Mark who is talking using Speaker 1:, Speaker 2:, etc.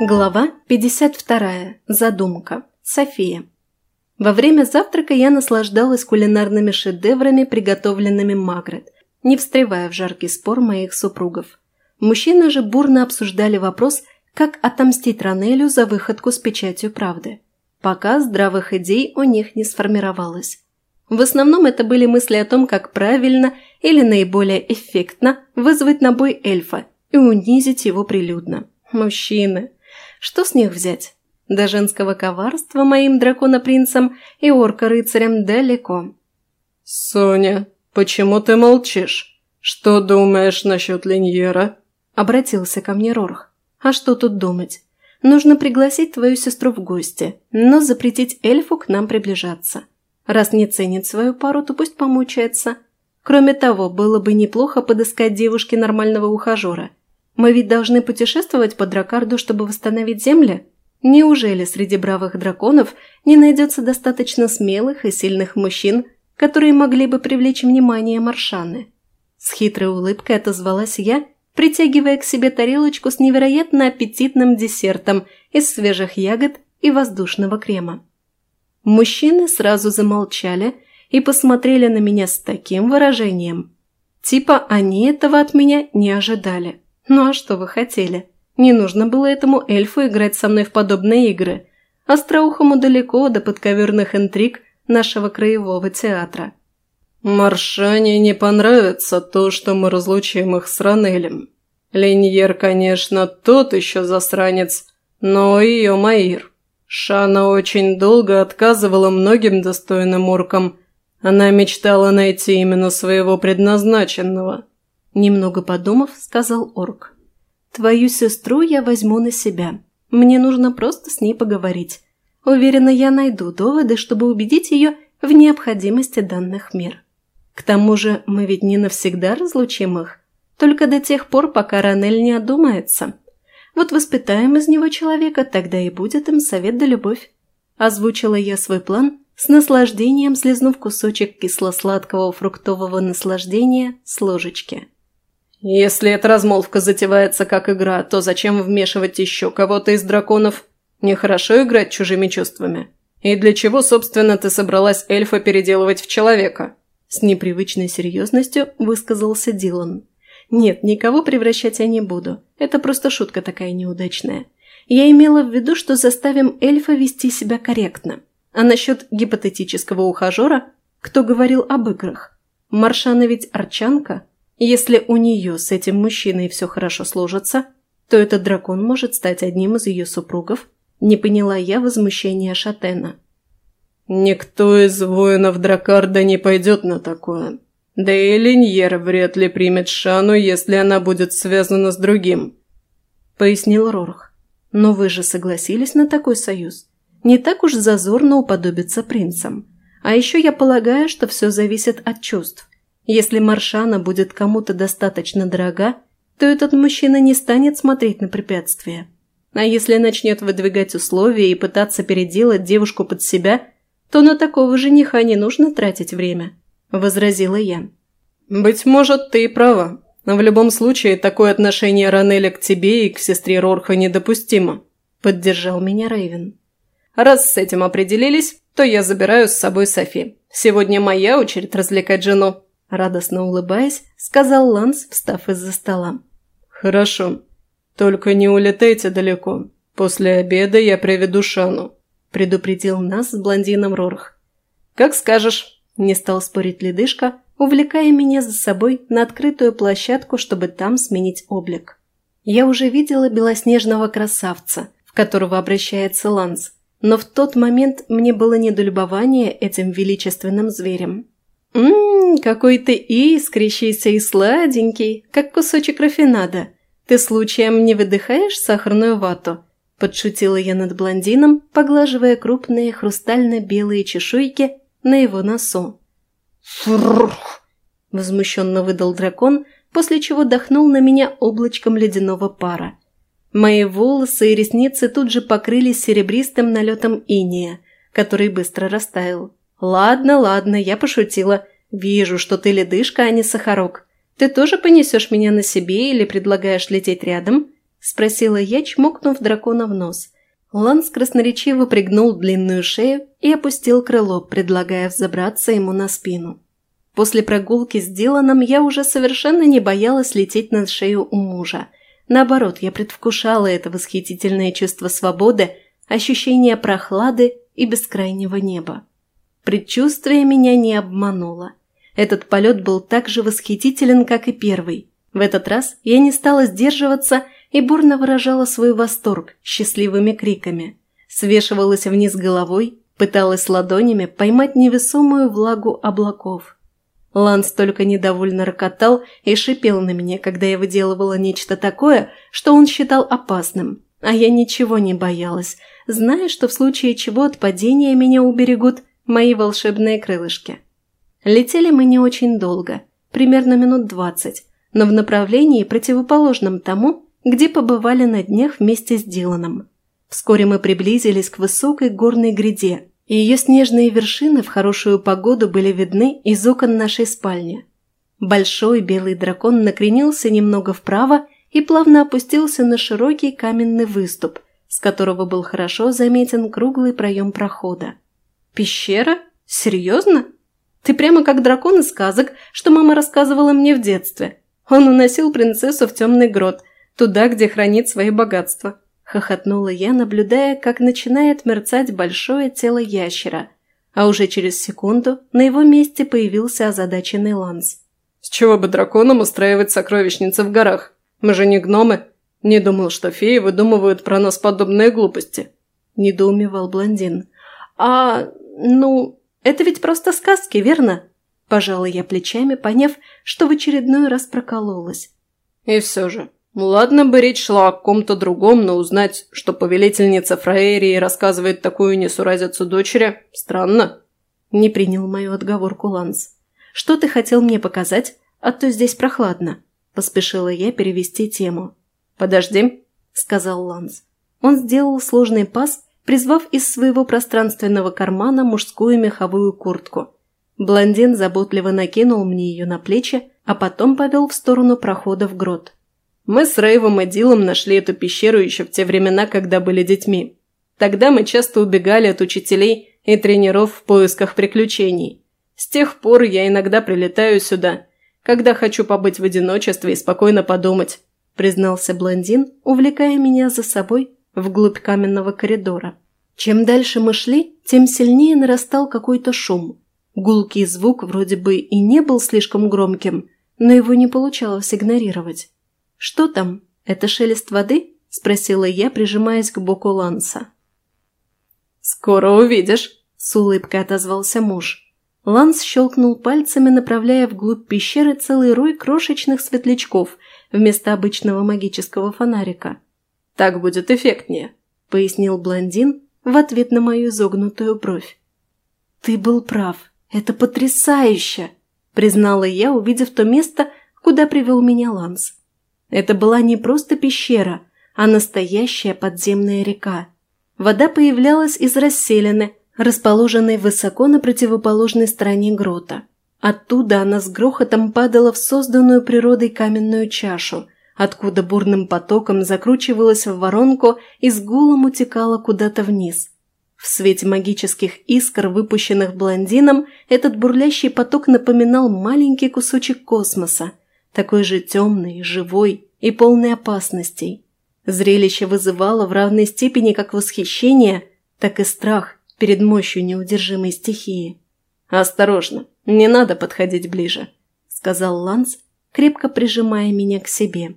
Speaker 1: Глава 52. Задумка. София. Во время завтрака я наслаждалась кулинарными шедеврами, приготовленными Магрет, не встревая в жаркий спор моих супругов. Мужчины же бурно обсуждали вопрос, как отомстить Ранелю за выходку с печатью правды. Пока здравых идей у них не сформировалось. В основном это были мысли о том, как правильно или наиболее эффектно вызвать на бой эльфа и унизить его прилюдно. Мужчины. Что с них взять? До женского коварства моим драконопринцам и орка-рыцарям далеко.
Speaker 2: «Соня, почему ты молчишь? Что думаешь насчет Линьера?»
Speaker 1: Обратился ко мне Рорх. «А что тут думать? Нужно пригласить твою сестру в гости, но запретить эльфу к нам приближаться. Раз не ценит свою пару, то пусть помучается. Кроме того, было бы неплохо подыскать девушке нормального ухажера – мы ведь должны путешествовать по Дракарду, чтобы восстановить земли? Неужели среди бравых драконов не найдется достаточно смелых и сильных мужчин, которые могли бы привлечь внимание Маршаны? С хитрой улыбкой отозвалась я, притягивая к себе тарелочку с невероятно аппетитным десертом из свежих ягод и воздушного крема. Мужчины сразу замолчали и посмотрели на меня с таким выражением. Типа они этого от меня не ожидали. Ну а что вы хотели? Не нужно было этому эльфу играть со мной в подобные игры. Остроухому далеко до подковерных интриг нашего краевого театра.
Speaker 2: Маршане не понравится то, что мы разлучим их с Ранелем. Леньер, конечно, тот еще засранец, но ее Маир. Шана очень долго отказывала многим достойным оркам. Она мечтала найти именно своего предназначенного –
Speaker 1: Немного подумав, сказал орк. «Твою сестру я возьму на себя. Мне нужно просто с ней поговорить. Уверена, я найду доводы, чтобы убедить ее в необходимости данных мер. К тому же мы ведь не навсегда разлучим их, только до тех пор, пока Ранель не одумается. Вот воспитаем из него человека, тогда и будет им совет да любовь». Озвучила я свой план, с наслаждением слезнув кусочек кисло-сладкого фруктового наслаждения с ложечки.
Speaker 2: «Если эта размолвка затевается как игра, то зачем вмешивать еще кого-то из драконов? Нехорошо играть чужими чувствами. И для чего, собственно, ты собралась эльфа переделывать в человека?»
Speaker 1: С непривычной серьезностью высказался Дилан. «Нет, никого превращать я не буду. Это просто шутка такая неудачная. Я имела в виду, что заставим эльфа вести себя корректно. А насчет гипотетического ухажера, кто говорил об играх? Маршана ведь арчанка?» Если у нее с этим мужчиной все хорошо сложится, то этот дракон может стать одним из ее супругов, не поняла я возмущения Шатена.
Speaker 2: «Никто из воинов Дракарда не пойдет на такое. Да и Линьер вряд ли примет Шану, если она будет связана с другим», — пояснил Рорх.
Speaker 1: «Но вы же согласились на такой союз. Не так уж зазорно уподобиться принцам. А еще я полагаю, что все зависит от чувств. Если Маршана будет кому-то достаточно дорога, то этот мужчина не станет смотреть на препятствия. А если начнет выдвигать условия и пытаться переделать девушку под себя, то на такого жениха не нужно тратить время», – возразила я.
Speaker 2: «Быть может, ты и права. Но в любом случае, такое отношение Ранеля к тебе и к сестре Рорха недопустимо», – поддержал меня Рейвен. «Раз с этим определились, то я забираю с собой Софи. Сегодня моя очередь развлекать жену».
Speaker 1: Радостно улыбаясь, сказал Ланс, встав из-за стола.
Speaker 2: «Хорошо. Только не улетайте далеко. После обеда я приведу Шану», – предупредил нас с блондином Рорх.
Speaker 1: «Как скажешь», – не стал спорить ледышка, увлекая меня за собой на открытую площадку, чтобы там сменить облик. Я уже видела белоснежного красавца, в которого обращается Ланс, но в тот момент мне было недолюбование этим величественным зверем. «Ммм, какой ты искрящийся и сладенький, как кусочек рафинада. Ты случаем не выдыхаешь сахарную вату?» – подшутила я над блондином, поглаживая крупные хрустально-белые чешуйки на его носу.
Speaker 2: «Фрррр!»
Speaker 1: – возмущенно выдал дракон, после чего дохнул на меня облачком ледяного пара. Мои волосы и ресницы тут же покрылись серебристым налетом иния, который быстро растаял. «Ладно, ладно, я пошутила. Вижу, что ты ледышка, а не сахарок. Ты тоже понесешь меня на себе или предлагаешь лететь рядом?» – спросила я, чмокнув дракона в нос. Ланс красноречиво пригнул длинную шею и опустил крыло, предлагая взобраться ему на спину. После прогулки с Диланом я уже совершенно не боялась лететь на шею у мужа. Наоборот, я предвкушала это восхитительное чувство свободы, ощущение прохлады и бескрайнего неба. Предчувствие меня не обмануло. Этот полет был так же восхитителен, как и первый. В этот раз я не стала сдерживаться и бурно выражала свой восторг счастливыми криками. Свешивалась вниз головой, пыталась ладонями поймать невесомую влагу облаков. Ланс только недовольно рокотал и шипел на меня, когда я выделывала нечто такое, что он считал опасным. А я ничего не боялась, зная, что в случае чего от падения меня уберегут мои волшебные крылышки. Летели мы не очень долго, примерно минут двадцать, но в направлении, противоположном тому, где побывали на днях вместе с Диланом. Вскоре мы приблизились к высокой горной гряде, и ее снежные вершины в хорошую погоду были видны из окон нашей спальни. Большой белый дракон накренился немного вправо и плавно опустился на широкий каменный выступ, с которого был хорошо заметен круглый проем прохода. «Пещера? Серьезно? Ты прямо как дракон из сказок, что мама рассказывала мне в детстве. Он уносил принцессу в темный грот, туда, где хранит свои богатства», – хохотнула я, наблюдая, как начинает мерцать большое тело ящера, а уже через секунду на его месте появился озадаченный Ланс.
Speaker 2: «С чего бы драконам устраивать сокровищницы в горах? Мы же не гномы. Не думал, что феи выдумывают про нас подобные глупости», – недоумевал блондин.
Speaker 1: «А, ну, это ведь просто сказки, верно?» Пожала я плечами, поняв, что в очередной раз прокололась.
Speaker 2: «И все же, ладно бы речь шла о ком-то другом, но узнать, что повелительница Фраерии рассказывает такую несуразицу дочери, странно».
Speaker 1: Не принял мою отговорку Ланс. «Что ты хотел мне показать? А то здесь прохладно». Поспешила я перевести тему.
Speaker 2: «Подожди», — сказал Ланс.
Speaker 1: Он сделал сложный пас, призвав из своего пространственного кармана мужскую меховую куртку. Блондин заботливо накинул мне ее на плечи, а потом повел в сторону прохода в грот.
Speaker 2: Мы с Рейвом и Дилом нашли эту пещеру еще в те времена, когда были детьми. Тогда мы часто убегали от учителей и тренеров в поисках приключений. С тех пор я иногда прилетаю сюда, когда хочу побыть в одиночестве и спокойно подумать», признался блондин, увлекая меня за собой вглубь каменного коридора. Чем дальше мы шли, тем сильнее нарастал какой-то шум. Гулкий звук вроде бы и не был слишком громким, но его не получалось игнорировать. «Что там? Это шелест воды?» – спросила я, прижимаясь к боку Ланса. «Скоро увидишь», – с улыбкой отозвался муж.
Speaker 1: Ланс щелкнул пальцами, направляя вглубь пещеры целый рой крошечных светлячков вместо обычного магического фонарика.
Speaker 2: Так будет эффектнее», – пояснил блондин в ответ на мою изогнутую бровь.
Speaker 1: «Ты был прав. Это потрясающе!» – признала я, увидев то место, куда привел меня Ланс. Это была не просто пещера, а настоящая подземная река. Вода появлялась из расселины, расположенной высоко на противоположной стороне грота. Оттуда она с грохотом падала в созданную природой каменную чашу – откуда бурным потоком закручивалась в воронку и с гулом утекала куда-то вниз. В свете магических искр, выпущенных блондином, этот бурлящий поток напоминал маленький кусочек космоса, такой же темный, живой и полный опасностей. Зрелище вызывало в равной степени как восхищение, так и страх перед мощью неудержимой стихии.
Speaker 2: «Осторожно, не надо подходить ближе», —
Speaker 1: сказал Ланс, крепко прижимая меня к себе.